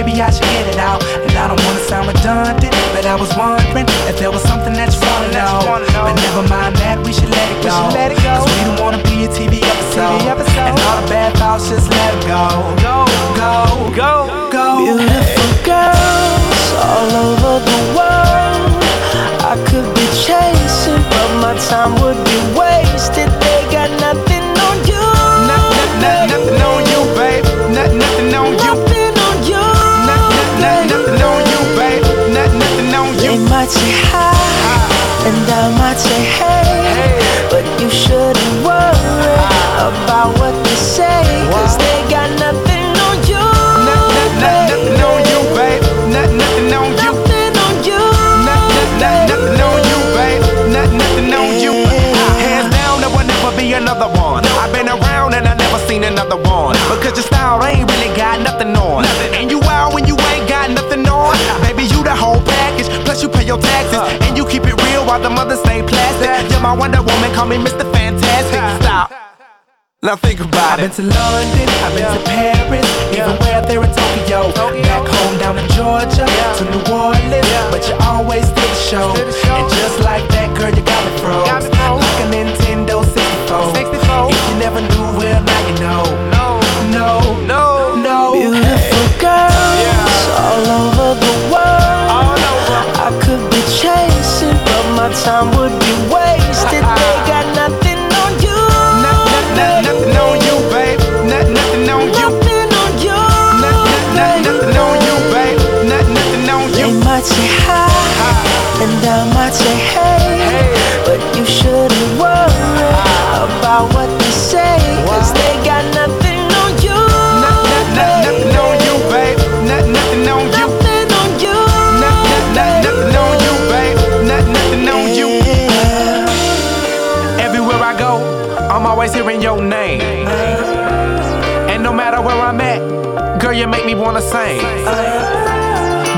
maybe I should get it out. And I don't wanna sound redundant, but I was wondering if there was something that you wanna know. But never mind that, we should let it go. let it go. Cause we don't wanna be a TV episode. TV episode. And all the bad thoughts, just let it go. Go, go, Go. go. Beautiful girls all over the world. I could be chasing, but my time would be wasted. They got another one. I've been around and I never seen another one. Because your style ain't really got nothing on. And you out when you ain't got nothing on. Baby, you the whole package. Plus you pay your taxes. And you keep it real while the mothers stay plastic. You're my Wonder Woman, call me Mr. Fantastic. Stop. Now think about it. I've been to London, I've been to Paris, even out there in Tokyo. Back home down in Georgia, to New Orleans, but you always did the show. And just like that, girl, you got me froze. Like a Nintendo 64. 64. If you never knew, well, now you know. No, No, no, no. Beautiful girls all over the world. all over. I could be chasing, but my time would be wasted. They got nothing on you. Not, not, not, nothing on you, babe. Not, nothing on you. Nothing on you. Not, not, not, nothing on you, babe. Not, nothing on They you. might say hi, and I might say about what they say, cause they got nothing on you. Not, not, not, nothing on you, babe. Nothing on you. Nothing on you. Not, not, not, nothing on you, babe. Nothing on you. Everywhere I go, I'm always hearing your name. And no matter where I'm at, girl, you make me wanna sing.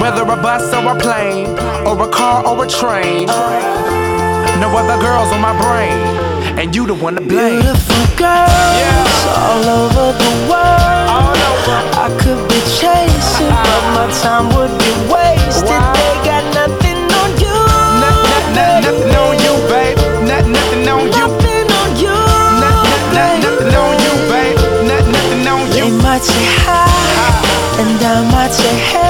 Whether a bus or a plane, or a car or a train, no other girls on my brain, and you the one to blame. Beautiful girls yeah. all over the world. Over. I could be chasing, uh-uh. but my time would be wasted. Wow. They got nothing on you. Not, nothing on you, babe. Nothing on you. Nothing on you. Nothing on you, babe. Nothing on you. They might say hi, and I might say hey.